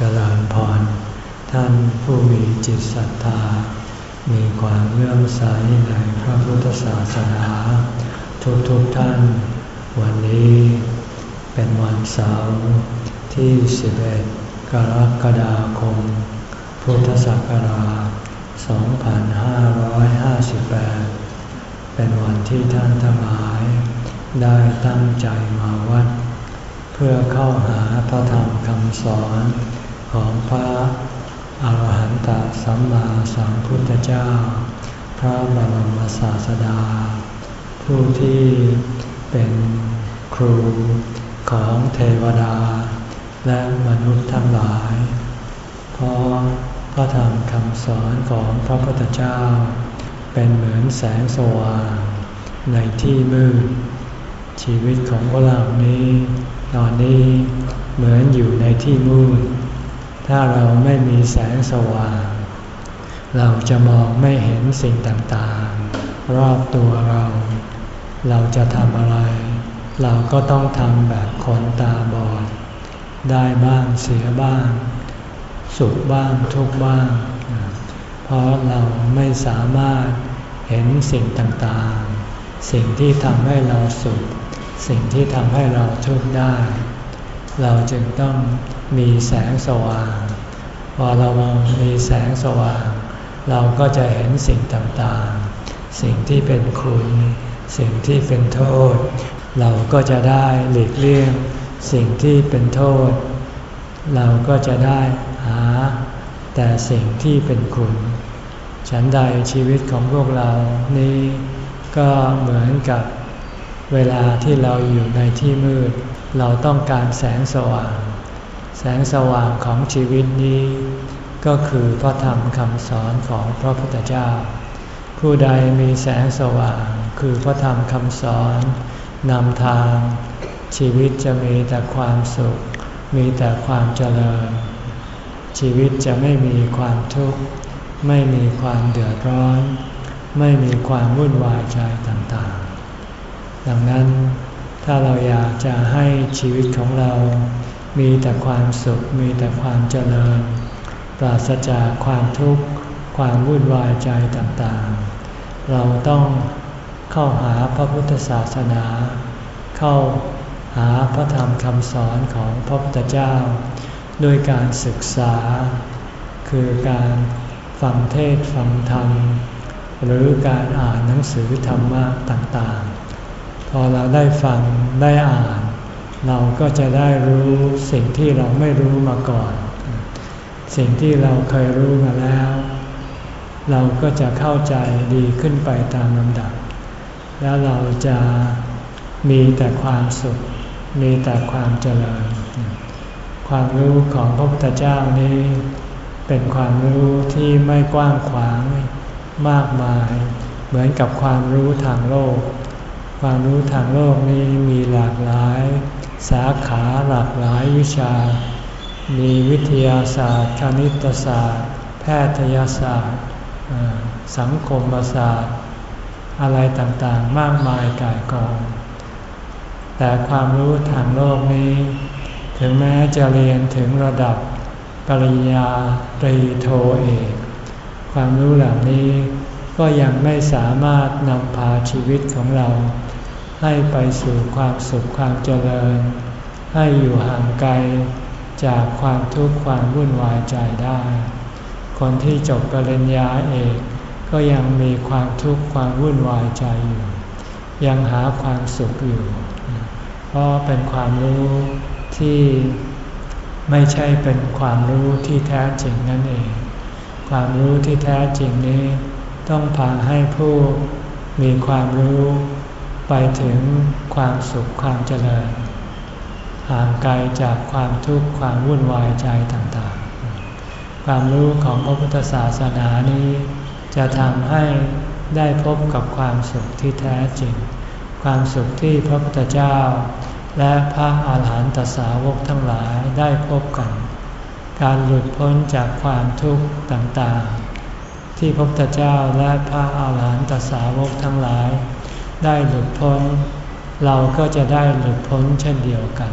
เจริญพร ท่านผู้มีจิตศรัทธา มีความเลื่อมใสในพระพุทธศาสนา ทุกๆทท่าน วันนี้เป็นวันเสาร์ที่ 11 กรกฎาคม พุทธศักราช 2558 เป็นวันที่ท่านทั้งหลาย ได้ตั้งใจมาวัด เพื่อเข้าหาพระธรรมคำสอน ของพระอาหารหันตสัมมาสัมพุทธเจ้า พระบรมศาสดา ผู้ที่เป็นครูของเทวดา และมนุษย์ทั้งหลาย เพราะพระธรรมคำสอนของพระพุทธเจ้า เป็นเหมือนแสงสว่างในที่มืด ชีวิตของพวกเรานี้ ตอนนี้เหมือนอยู่ในที่มืด ถ้าเราไม่มีแสงสว่าง เราจะมองไม่เห็นสิ่งต่างๆ รอบตัวเรา เราจะทำอะไร เราก็ต้องทำแบบคนตาบอด ได้บ้างเสียบ้าง สุขบ้างทุกบ้าง เพราะเราไม่สามารถเห็นสิ่งต่างๆ สิ่งที่ทำให้เราสุข สิ่งที่ทำให้เราทุกข์ได้ เราจึงต้อง มีแสงสว่าง พอเรามองมีแสงสว่าง เราก็จะเห็นสิ่งต่างๆ สิ่งที่เป็นคุณ สิ่งที่เป็นโทษ เราก็จะได้หลีกเลี่ยง สิ่งที่เป็นโทษ เราก็จะได้หา แต่สิ่งที่เป็นคุณ ฉันใดชีวิตของพวกเรานี้ก็เหมือนกับเวลาที่เราอยู่ในที่มืด เราต้องการแสงสว่าง แสงสว่างของชีวิตนี้ ก็คือพระธรรมคำสอนของพระพุทธเจ้า ผู้ใดมีแสงสว่างคือพระธรรมคำสอนนำทาง ชีวิตจะมีแต่ความสุข มีแต่ความเจริญ ชีวิตจะไม่มีความทุกข์ ไม่มีความเดือดร้อน ไม่มีความวุ่นวายใจต่างๆ ดังนั้นถ้าเราอยากจะให้ชีวิตของเรา มีแต่ความสุขมีแต่ความเจริญ ปราศจากความทุกข์ ความวุ่นวายใจต่างๆ เราต้องเข้าหาพระพุทธศาสนา เข้าหาพระธรรมคำสอนของพระพุทธเจ้า ด้วยการศึกษา คือการฟังเทศฟังธรรม หรือการอ่านหนังสือธรรมะต่างๆ พอเราได้ฟังได้อ่าน เราก็จะได้รู้สิ่งที่เราไม่รู้มาก่อน สิ่งที่เราเคยรู้มาแล้ว เราก็จะเข้าใจดีขึ้นไปตามลำดับ แล้วเราจะมีแต่ความสุข มีแต่ความเจริญ ความรู้ของพระพุทธเจ้านี้ เป็นความรู้ที่ไม่กว้างขวางมากมาย เหมือนกับความรู้ทางโลก ความรู้ทางโลกนี้มีหลากหลาย สาขาหลากหลายวิชา มีวิทยาศาสตร์ คณิตศาสตร์ แพทยศาสตร์ สังคมศาสตร์ อะไรต่างๆ มากมายกายกอง แต่ความรู้ทางโลกนี้ ถึงแม้จะเรียนถึงระดับปริญญาตรีโทเอก ความรู้เหล่านี้ก็ยังไม่สามารถนำพาชีวิตของเรา ให้ไปสู่ความสุขความเจริญ ให้อยู่ห่างไกลจากความทุกข์ความวุ่นวายใจได้ คนที่จบปริญญาเอกก็ยังมีความทุกข์ความวุ่นวายใจอยู่ ยังหาความสุขอยู่ เพราะเป็นความรู้ที่ไม่ใช่เป็นความรู้ที่แท้จริงนั่นเอง ความรู้ที่แท้จริงนี้ ต้องพาให้ผู้มีความรู้ ไปถึงความสุขความเจริญ ห่างไกลจากความทุกข์ความวุ่นวายใจต่างๆ ความรู้ของพระพุทธศาสนานี้ จะทำให้ได้พบกับความสุขที่แท้จริง ความสุขที่พระพุทธเจ้า และพระอาหารหันตสาวกทั้งหลายได้พบกัน การหลุดพ้นจากความทุกข์ต่างๆ ที่พระพุทธเจ้าและพระอาหารหันตสาวกทั้งหลาย ได้หลุดพ้น เราก็จะได้หลุดพ้นเช่นเดียวกัน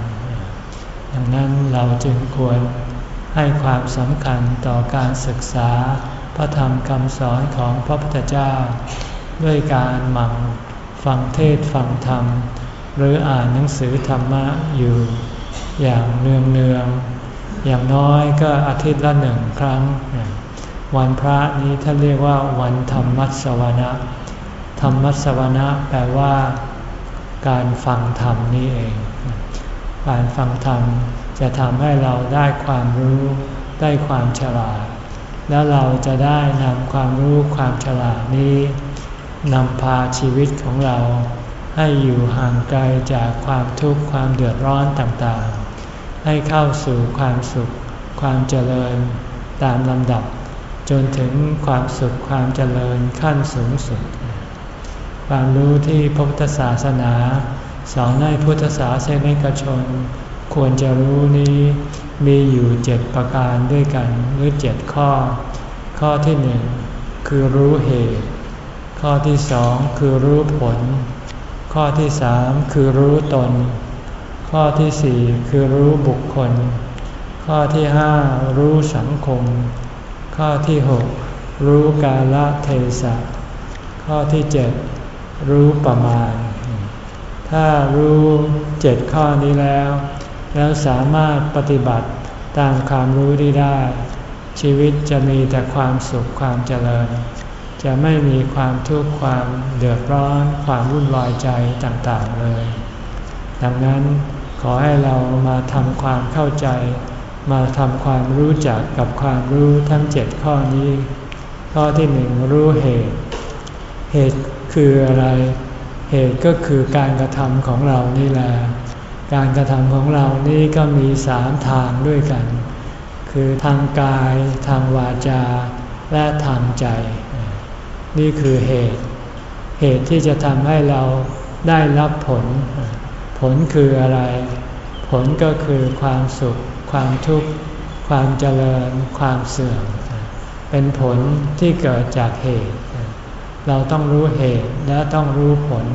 ดังนั้นเราจึงควรให้ความสำคัญต่อการศึกษาพระธรรมคำสอนของพระพุทธเจ้า ด้วยการหมั่นฟังเทศฟังธรรม หรืออ่านหนังสือธรรมะอยู่อย่างเนืองเนืองอย่างน้อยก็อาทิตย์ละหนึ่งครั้ง วันพระนี้ท่านเรียกว่าวันธรรมัสวนะ ธรรมัสวนะแปลว่า การฟังธรรมนี่เอง การฟังธรรมจะทำให้เราได้ความรู้ได้ความฉลาด แล้วเราจะได้นำความรู้ความฉลาดนี้นำพาชีวิตของเรา ให้อยู่ห่างไกลจากความทุกข์ความเดือดร้อนต่างๆ ให้เข้าสู่ความสุข ความเจริญตามลำดับ จนถึงความสุขความเจริญขั้นสูงสุด ความรู้ที่พระพุทธศาสนาสอนให้พุทธศาสนิกชน ควรจะรู้นี้มีอยู่เจ็ดประการด้วยกันหรือเจ็ดข้อ ข้อที่หนึ่งคือรู้เหตุ ข้อที่สองคือรู้ผล ข้อที่สามคือรู้ตน ข้อที่สี่คือรู้บุคคล ข้อที่ห้ารู้สังคม ข้อที่หกรู้กาลเทศะข้อที่เจ็ด รู้ประมาณ ถ้ารู้เจ็ดข้อนี้แล้ว แล้วสามารถปฏิบัติตามความรู้ที่ได้ ชีวิตจะมีแต่ความสุขความเจริญ จะไม่มีความทุกข์ความเดือดร้อน ความวุ่นวายใจต่างๆเลย ดังนั้นขอให้เรามาทำความเข้าใจมาทำความรู้จักกับความรู้ทั้งเจ็ดข้อนี้ ข้อที่หนึ่งรู้เหตุ เหตุ คืออะไร เหตุก็คือการกระทำของเรานี่แหละ การกระทำของเรานี่ก็มีสามทางด้วยกัน คือทางกาย ทางวาจา และทางใจ นี่คือเหตุ เหตุที่จะทำให้เราได้รับผล ผลคืออะไร ผลก็คือความสุข ความทุกข์ ความเจริญ ความเสื่อม เป็นผลที่เกิดจากเหตุ เราต้องรู้เหตุและต้องรู้ผล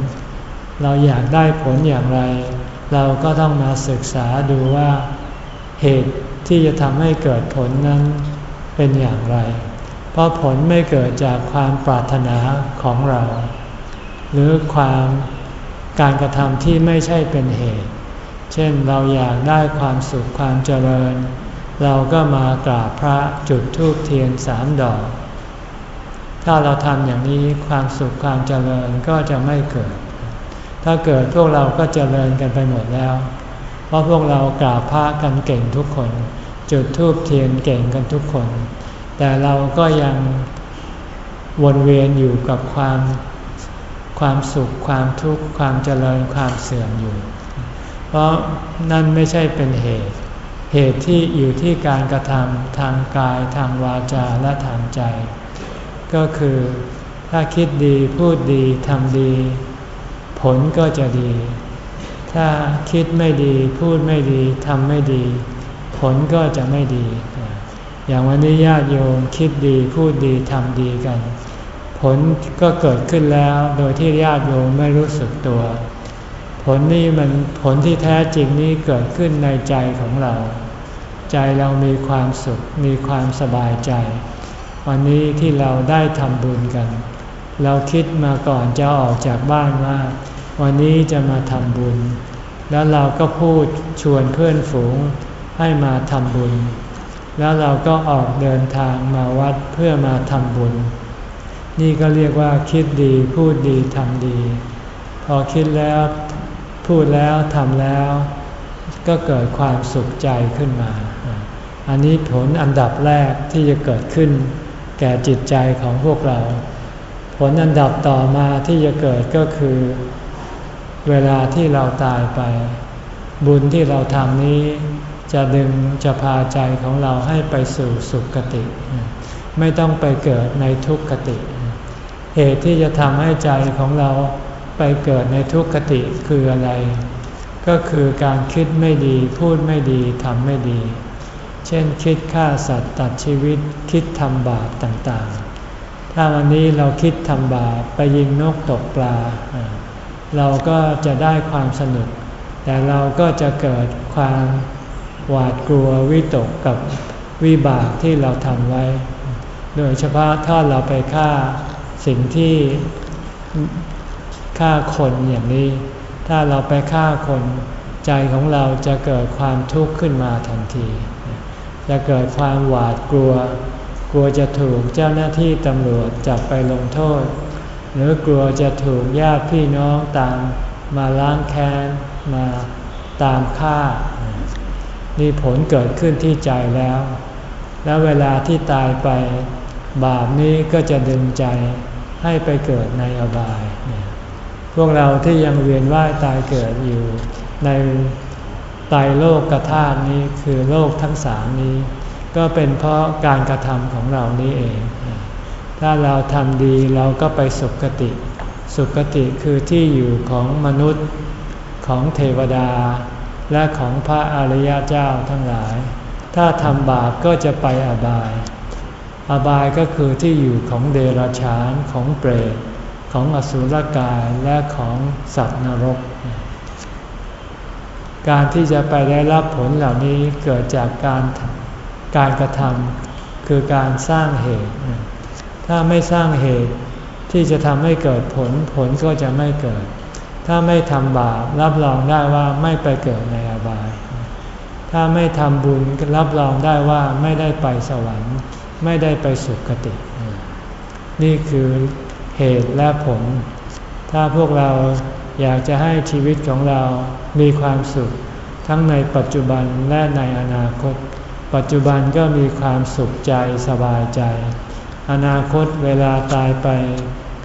เราอยากได้ผลอย่างไร เราก็ต้องมาศึกษาดูว่าเหตุที่จะทำให้เกิดผลนั้นเป็นอย่างไร เพราะผลไม่เกิดจากความปรารถนาของเรา หรือความการกระทำที่ไม่ใช่เป็นเหตุ เช่นเราอยากได้ความสุขความเจริญ เราก็มากราบพระจุดธูปเทียนสามดอก ถ้าเราทำอย่างนี้ความสุขความเจริญก็จะไม่เกิด ถ้าเกิดพวกเราก็เจริญกันไปหมดแล้ว เพราะพวกเรากราบพระกันเก่งทุกคน จุดธูปเทียนเก่งกันทุกคน แต่เราก็ยังวนเวียนอยู่กับความความสุขความทุกข์ความเจริญความเสื่อมอยู่ เพราะนั่นไม่ใช่เป็นเหตุ เหตุที่อยู่ที่การกระทำทางกายทางวาจาและทางใจ ก็คือถ้าคิดดีพูดดีทำดี ผลก็จะดี ถ้าคิดไม่ดีพูดไม่ดีทำไม่ดี ผลก็จะไม่ดี อย่างวันนี้ญาติโยมคิดดีพูดดีทำดีกัน ผลก็เกิดขึ้นแล้วโดยที่ญาติโยมไม่รู้สึกตัว ผลนี้มันผลที่แท้จริงนี้เกิดขึ้นในใจของเรา ใจเรามีความสุขมีความสบายใจ วันนี้ที่เราได้ทำบุญกัน เราคิดมาก่อนจะออกจากบ้านว่า วันนี้จะมาทำบุญ แล้วเราก็พูดชวนเพื่อนฝูงให้มาทำบุญ แล้วเราก็ออกเดินทางมาวัดเพื่อมาทำบุญ นี่ก็เรียกว่าคิดดีพูดดีทำดี พอคิดแล้วพูดแล้วทำแล้ว ก็เกิดความสุขใจขึ้นมา อันนี้ผลอันดับแรกที่จะเกิดขึ้น แก่จิตใจของพวกเรา ผลอันดับต่อมาที่จะเกิดก็คือ เวลาที่เราตายไป บุญที่เราทำนี้ จะดึงจะพาใจของเราให้ไปสู่สุคติ ไม่ต้องไปเกิดในทุกขติ เหตุที่จะทำให้ใจของเราไปเกิดในทุกขติคืออะไร ก็คือการคิดไม่ดีพูดไม่ดีทำไม่ดี เช่นคิดฆ่าสัตว์ตัดชีวิตคิดทำบาปต่างๆ ถ้าวันนี้เราคิดทำบาปไปยิงนกตกปลา เราก็จะได้ความสนุก แต่เราก็จะเกิดความหวาดกลัววิตกกับวิบากที่เราทำไว้ โดยเฉพาะถ้าเราไปฆ่าสิ่งที่ฆ่าคนอย่างนี้ ถ้าเราไปฆ่าคนใจของเราจะเกิดความทุกข์ขึ้นมาทันที จะเกิดความหวาดกลัว กลัวจะถูกเจ้าหน้าที่ตำรวจจับไปลงโทษ หรือกลัวจะถูกญาติพี่น้องตามมาล้างแค้นมาตามฆ่า นี่ผลเกิดขึ้นที่ใจแล้ว แล้วเวลาที่ตายไป บาปนี้ก็จะดึงใจให้ไปเกิดในอบาย พวกเราที่ยังเวียนว่ายตายเกิดอยู่ใน ตายโลกกระทานี้คือโลกทั้งสามนี้ ก็เป็นเพราะการกระทำของเรานี้เอง ถ้าเราทำดีเราก็ไปสุคติ สุคติคือที่อยู่ของมนุษย์ของเทวดา และของพระอริยเจ้าทั้งหลาย ถ้าทำบาปก็จะไปอบาย อบายก็คือที่อยู่ของเดรัจฉานของเปรตของอสุรกายและของสัตว์นรก การที่จะไปได้รับผลเหล่านี้เกิดจากการการกระทำคือการสร้างเหตุ ถ้าไม่สร้างเหตุที่จะทำให้เกิดผลผลก็จะไม่เกิด ถ้าไม่ทำบาปรับรองได้ว่าไม่ไปเกิดในอบาย ถ้าไม่ทำบุญรับรองได้ว่าไม่ได้ไปสวรรค์ ไม่ได้ไปสุคติ นี่คือเหตุและผล ถ้าพวกเรา อยากจะให้ชีวิตของเรามีความสุข ทั้งในปัจจุบันและในอนาคต ปัจจุบันก็มีความสุขใจสบายใจ อนาคตเวลาตายไป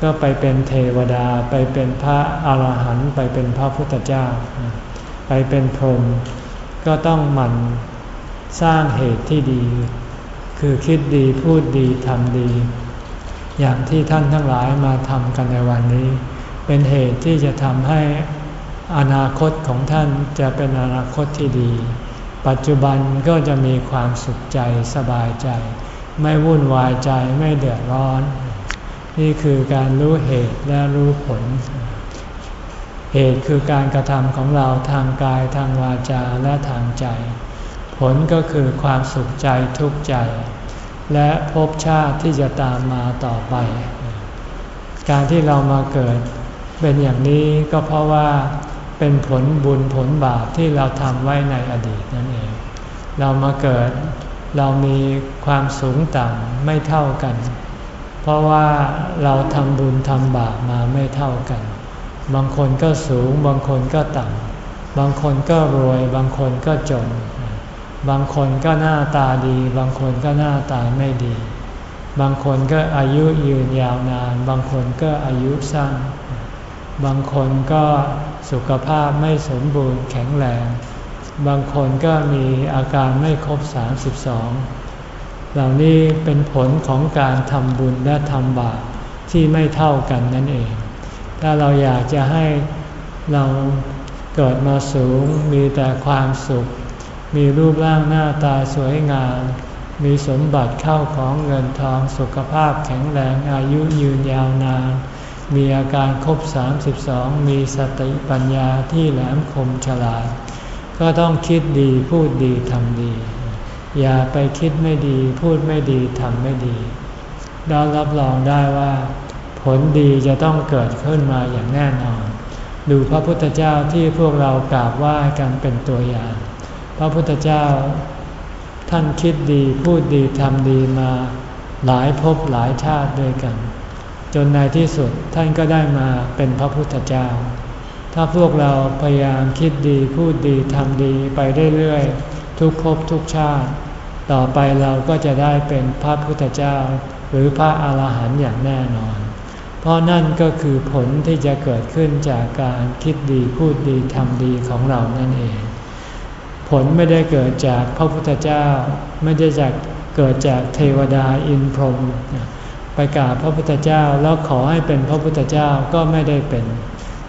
ก็ไปเป็นเทวดา ไปเป็นพระอาหารหันต์ไปเป็นพระพุทธเจ้า ไปเป็นพรหมก็ต้องหมั่นสร้างเหตุที่ดี คือคิดดีพูดดีทำดี อย่างที่ท่านทั้งหลายมาทำกันในวันนี้ เป็นเหตุที่จะทำให้อนาคตของท่านจะเป็นอนาคตที่ดี ปัจจุบันก็จะมีความสุขใจสบายใจ ไม่วุ่นวายใจไม่เดือดร้อน นี่คือการรู้เหตุและรู้ผล เหตุคือการกระทำของเราทางกายทางวาจาและทางใจ ผลก็คือความสุขใจทุกข์ใจ และภพชาติที่จะตามมาต่อไป การที่เรามาเกิด เป็นอย่างนี้ก็เพราะว่าเป็นผลบุญผลบาปที่เราทำไว้ในอดีตนั่นเอง เรามาเกิดเรามีความสูงต่ำไม่เท่ากัน เพราะว่าเราทำบุญทำบาปมาไม่เท่ากัน บางคนก็สูง บางคนก็ต่ำ บางคนก็รวย บางคนก็จน บางคนก็หน้าตาดี บางคนก็หน้าตาไม่ดี บางคนก็อายุยืนยาวนาน บางคนก็อายุสั้น บางคนก็สุขภาพไม่สมบูรณ์แข็งแรง บางคนก็มีอาการไม่ครบ 32 เหล่านี้เป็นผลของการทำบุญและทำบาปที่ไม่เท่ากันนั่นเอง ถ้าเราอยากจะให้เราเกิดมาสูงมีแต่ความสุข มีรูปร่างหน้าตาสวยงาม มีสมบัติเข้าของเงินทองสุขภาพแข็งแรงอายุยืนยาวนาน มีอาการครบ 32 มีสติปัญญาที่แหลมคมฉลาด ก็ต้องคิดดีพูดดีทำดี อย่าไปคิดไม่ดีพูดไม่ดีทำไม่ดีเรารับรองได้ว่า ผลดีจะต้องเกิดขึ้นมาอย่างแน่นอน ดูพระพุทธเจ้าที่พวกเรากราบไหว้กันเป็นตัวอย่าง พระพุทธเจ้า ท่านคิดดีพูดดีทำดีมาหลายภพหลายชาติด้วยกัน จนในที่สุดท่านก็ได้มาเป็นพระพุทธเจ้า ถ้าพวกเราพยายามคิดดีพูดดีทำดีไปเรื่อยๆทุกภพทุกชาติ ต่อไปเราก็จะได้เป็นพระพุทธเจ้า หรือพระอาหารหันต์อย่างแน่นอน เพราะนั่นก็คือผลที่จะเกิดขึ้นจากการคิดดีพูดดีทำดีของเรานั่นเอง ผลไม่ได้เกิดจากพระพุทธเจ้า ไม่ได้จากเกิดจากเทวดาอินพรหม ไปกราบพระพุทธเจ้าแล้วขอให้เป็นพระพุทธเจ้าก็ไม่ได้เป็น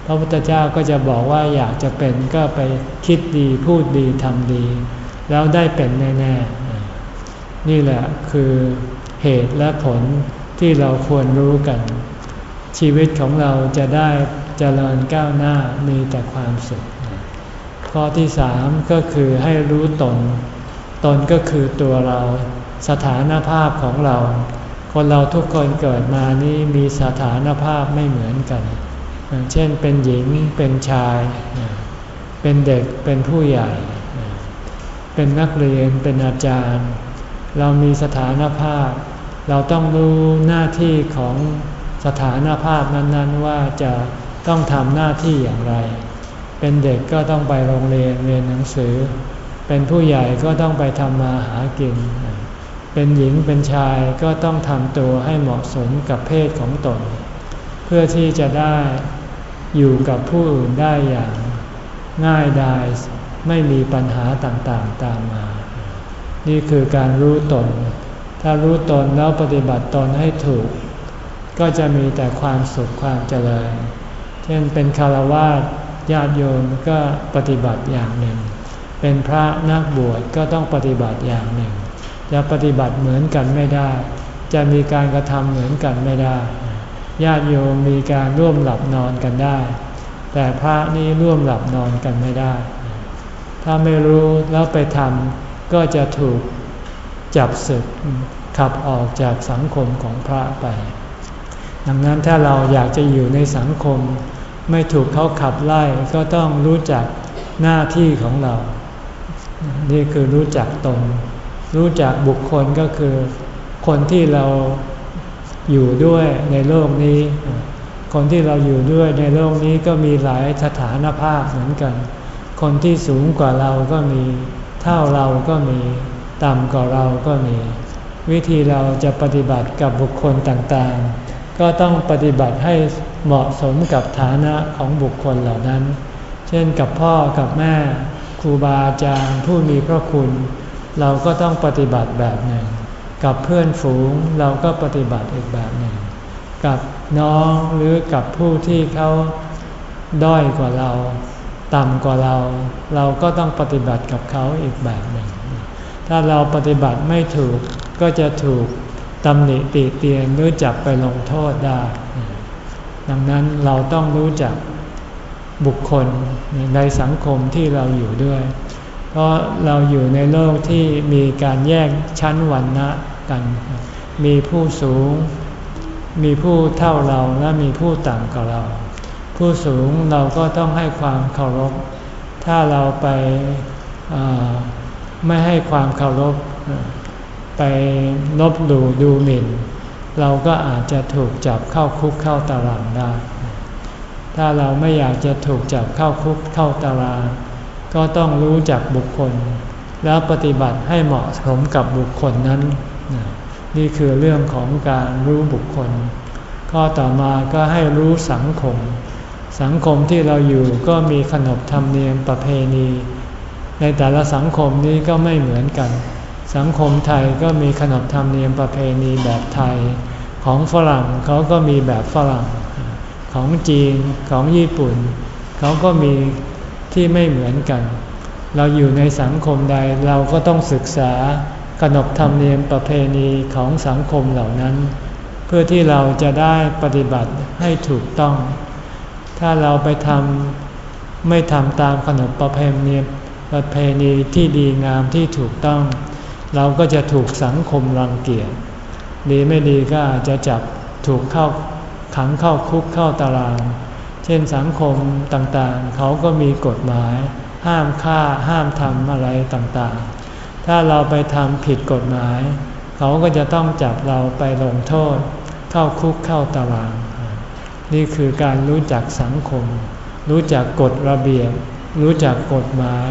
พระพุทธเจ้าก็จะบอกว่าอยากจะเป็นก็ไปคิดดีพูดดีทำดี แล้วได้เป็นแน่ๆ นี่แหละคือเหตุและผลที่เราควรรู้กัน ชีวิตของเราจะได้เจริญก้าวหน้ามีแต่ความสุข ข้อที่สามก็คือให้รู้ตนตตนก็คือตัวเรา สถานภาพของเรา คนเราทุกคนเกิดมานี้มีสถานภาพไม่เหมือนกัน เช่นเป็นหญิงเป็นชาย เป็นเด็กเป็นผู้ใหญ่ เป็นนักเรียนเป็นอาจารย์ เรามีสถานภาพ เราต้องรู้หน้าที่ของสถานภาพนั้น ๆ ว่าจะต้องทำหน้าที่อย่างไร เป็นเด็กก็ต้องไปโรงเรียนเรียนหนังสือ เป็นผู้ใหญ่ก็ต้องไปทำมาหากินเเป็นหญิงเป็นชายก็ต้องทำตัวให้เหมาะสมกับเพศของตน เพื่อที่จะได้อยู่กับผู้อื่นได้อย่างง่ายดายไม่มีปัญหาต่างๆตามมา นี่คือการรู้ตน ถ้ารู้ตนแล้วปฏิบัติตนให้ถูก ก็จะมีแต่ความสุขความเจริญ เช่นเป็นคารวาสญาติโยมก็ปฏิบัติอย่างหนึ่ง เป็นพระนักบวชก็ต้องปฏิบัติอย่างหนึ่ง จะปฏิบัติเหมือนกันไม่ได้ จะมีการกระทำเหมือนกันไม่ได้ ญาติโยมมีการร่วมหลับนอนกันได้ แต่พระนี่ร่วมหลับนอนกันไม่ได้ ถ้าไม่รู้แล้วไปทำก็จะถูกจับศึกขับออกจากสังคมของพระไป ดังนั้นถ้าเราอยากจะอยู่ในสังคม ไม่ถูกเขาขับไล่ก็ต้องรู้จักหน้าที่ของเรา นี่คือรู้จักตน รู้จักบุคคลก็คือ คนที่เราอยู่ด้วยในโลกนี้ คนที่เราอยู่ด้วยในโลกนี้ก็มีหลายสถานภาพเหมือนกัน คนที่สูงกว่าเราก็มี เท่าเราก็มี ต่ำกว่าเราก็มี วิธีเราจะปฏิบัติกับบุคคลต่างๆ ก็ต้องปฏิบัติให้เหมาะสมกับฐานะของบุคคลเหล่านั้น เช่นกับพ่อกับแม่ครูบาอาจารย์ผู้มีพระคุณ เราก็ต้องปฏิบัติแบบหนึ่ง กับเพื่อนฝูงเราก็ปฏิบัติอีกแบบหนึ่ง กับน้องหรือกับผู้ที่เขาด้อยกว่าเรา ต่ำกว่าเรา เราก็ต้องปฏิบัติกับเขาอีกแบบหนึ่ง ถ้าเราปฏิบัติไม่ถูกก็จะถูกตำหนิติเตียนหรือจับไปลงโทษได้ ดังนั้นเราต้องรู้จักบุคคลในสังคมที่เราอยู่ด้วย เพราะเราอยู่ในโลกที่มีการแยกชั้นวรรณะกัน มีผู้สูง มีผู้เท่าเราและมีผู้ต่ำกว่าเรา ผู้สูงเราก็ต้องให้ความเคารพ ถ้าเราไปไม่ให้ความเคารพ ไปลบหลู่ดูหมิ่น เราก็อาจจะถูกจับเข้าคุกเข้าตารางได้ ถ้าเราไม่อยากจะถูกจับเข้าคุกเข้าตาราง ก็ต้องรู้จักบุคคล แล้วปฏิบัติให้เหมาะสมกับบุคคลนั้น นี่คือเรื่องของการรู้บุคคล ข้อต่อมาก็ให้รู้สังคม สังคมที่เราอยู่ก็มีขนบธรรมเนียมประเพณี ในแต่ละสังคมนี้ก็ไม่เหมือนกัน สังคมไทยก็มีขนบธรรมเนียมประเพณีแบบไทย ของฝรั่งเขาก็มีแบบฝรั่ง ของจีนของญี่ปุ่นเขาก็มี ที่ไม่เหมือนกัน เราอยู่ในสังคมใดเราก็ต้องศึกษาขนบธรรมเนียมประเพณีของสังคมเหล่านั้น เพื่อที่เราจะได้ปฏิบัติให้ถูกต้อง ถ้าเราไปทำไม่ทำตามขนบประเพณีประเพณีที่ดีงามที่ถูกต้อง เราก็จะถูกสังคมรังเกียจดีไม่ดีก็อาจจะจับถูกเข้าขังเข้าคุกเข้าตาราง เช่นสังคมต่างๆ เขาก็มีกฎหมาย ห้ามฆ่าห้ามทำอะไรต่างๆ ถ้าเราไปทำผิดกฎหมาย เขาก็จะต้องจับเราไปลงโทษ เข้าคุกเข้าตาราง นี่คือการรู้จักสังคม รู้จักกฎระเบียบ รู้จักกฎหมาย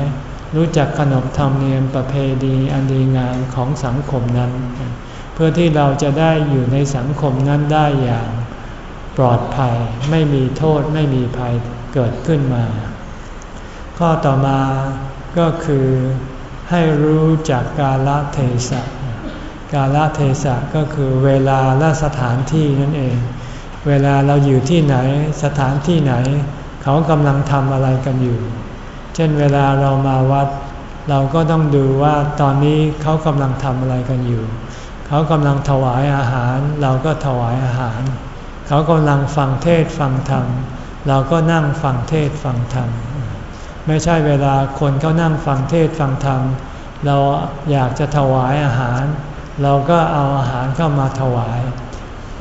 รู้จักขนบธรรมเนียมประเพณีอันดีงามของสังคมนั้น เพื่อที่เราจะได้อยู่ในสังคมนั้นได้อย่าง ปลอดภัยไม่มีโทษไม่มีภัยเกิดขึ้นมา ข้อต่อมาก็คือให้รู้จักกาลเทศะกาลเทศะก็คือเวลาและสถานที่นั่นเอง เวลาเราอยู่ที่ไหนสถานที่ไหน เขากำลังทำอะไรกันอยู่ เช่นเวลาเรามาวัด เราก็ต้องดูว่าตอนนี้เขากำลังทำอะไรกันอยู่ เขากำลังถวายอาหาร เราก็ถวายอาหารเเขากำลังฟังเทศฟังธรรม เราก็นั่งฟังเทศฟังธรรม ไม่ใช่เวลาคนเขานั่งฟังเทศฟังธรรม เราอยากจะถวายอาหาร เราก็เอาอาหารเข้ามาถวาย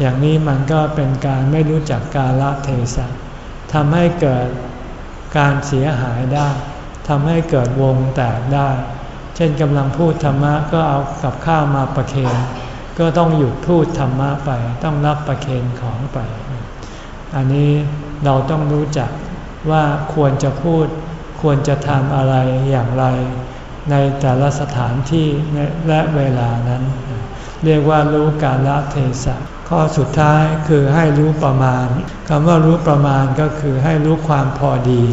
อย่างนี้มันก็เป็นการไม่รู้จักกาลเทศะทำให้เกิดการเสียหายได้ทำให้เกิดวงแตกได้ เช่นกำลังพูดธรรมะก็เอากับข้าวมาประเคน ก็ต้องหยุดพูดธรรมะไป ต้องรับประเคนของไป อันนี้เราต้องรู้จักว่าควรจะพูด ควรจะทำอะไรอย่างไร ในแต่ละสถานที่และเวลานั้น เรียกว่ารู้กาลเทศะข้อสุดท้ายคือให้รู้ประมาณคำว่ารู้ประมาณก็คือให้รู้ความพอดี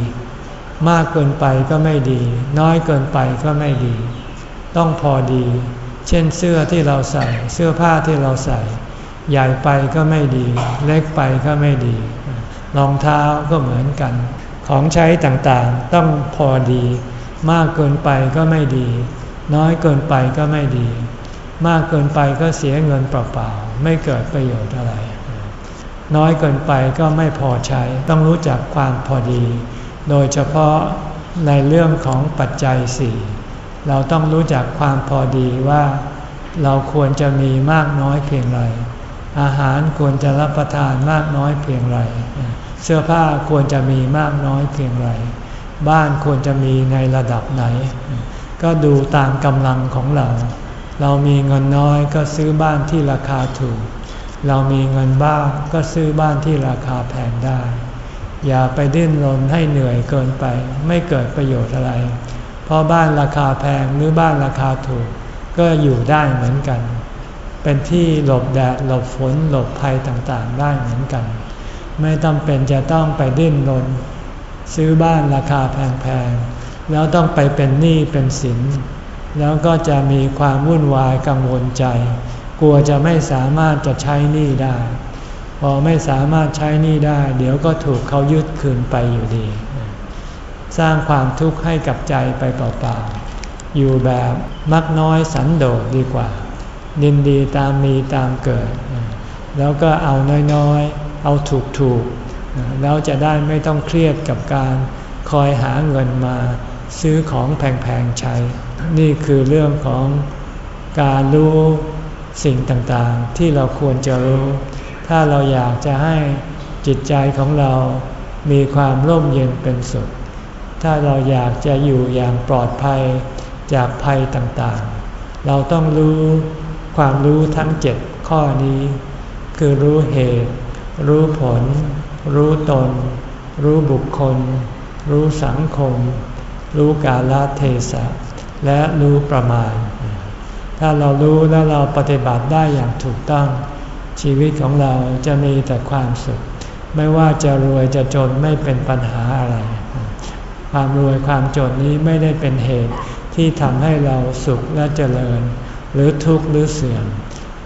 มากเกินไปก็ไม่ดี น้อยเกินไปก็ไม่ดี ต้องพอดี เช่นเสื้อที่เราใส่ เสื้อผ้าที่เราใส่ ใหญ่ไปก็ไม่ดี เล็กไปก็ไม่ดี รองเท้าก็เหมือนกัน ของใช้ต่างๆต้องพอดี มากเกินไปก็ไม่ดี น้อยเกินไปก็ไม่ดี มากเกินไปก็เสียเงินเปล่าๆไม่เกิดประโยชน์อะไร น้อยเกินไปก็ไม่พอใช้ ต้องรู้จักความพอดี โดยเฉพาะในเรื่องของปัจจัยสี่ เราต้องรู้จักความพอดีว่า เราควรจะมีมากน้อยเพียงไร อาหารควรจะรับประทานมากน้อยเพียงไร เสื้อผ้าควรจะมีมากน้อยเพียงไร บ้านควรจะมีในระดับไหน ก็ดูตามกำลังของเรา เรามีเงินน้อยก็ซื้อบ้านที่ราคาถูก เรามีเงินบ้างก็ซื้อบ้านที่ราคาแพงได้ อย่าไปดิ้นรนให้เหนื่อยเกินไป ไม่เกิดประโยชน์อะไร ราะบ้านราคาแพงหรือบ้านราคาถูก ก็อยู่ได้เหมือนกัน เป็นที่หลบแดดหลบฝนหลบภัยต่างๆ ได้เหมือนกัน ไม่ต้องเป็นจะต้องไปดิ้นรนซื้อบ้านราคาแพงๆ แล้วต้องไปเป็นหนี้เป็นสิน แล้วก็จะมีความวุ่นวายกังวลใจ กลัวจะไม่สามารถจะใช้หนี้ได้ พอไม่สามารถใช้หนี้ได้ เดี๋ยวก็ถูกเขายึดคืนไปอยู่ดี สร้างความทุกข์ให้กับใจไปเปล่าๆ อยู่แบบมักน้อยสันโดษดีกว่า ดินดีตามมีตามเกิด แล้วก็เอาน้อยๆ เอาถูกๆ แล้วจะได้ไม่ต้องเครียดกับการคอยหาเงินมาซื้อของแพงๆใช้ นี่คือเรื่องของการรู้สิ่งต่างๆ ที่เราควรจะรู้ ถ้าเราอยากจะให้จิตใจของเรามีความร่มเย็นเป็นสุข ถ้าเราอยากจะอยู่อย่างปลอดภัยจากภัยต่างๆ เราต้องรู้ความรู้ทั้งเจ็ดข้อนี้ คือรู้เหตุ รู้ผล รู้ตน รู้บุคคล รู้สังคม รู้กาลเทศะ และรู้ประมาณ ถ้าเรารู้แล้วเราปฏิบัติได้อย่างถูกต้อง ชีวิตของเราจะมีแต่ความสุข ไม่ว่าจะรวยจะจนไม่เป็นปัญหาอะไร ความรวยความจนนี้ไม่ได้เป็นเหตุที่ทำให้เราสุขและเจริญ หรือทุกข์หรือเสื่อม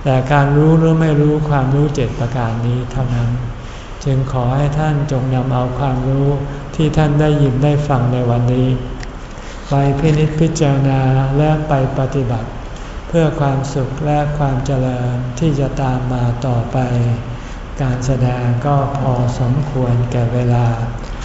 แต่การรู้หรือไม่รู้ความรู้เจ็ดประการนี้เท่านั้น จึงขอให้ท่านจงนำเอาความรู้ที่ท่านได้ยินได้ฟังในวันนี้ ไปพินิจพิจารณาและไปปฏิบัติ เพื่อความสุขและความเจริญที่จะตามมาต่อไป การแสดงก็พอสมควรแก่เวลา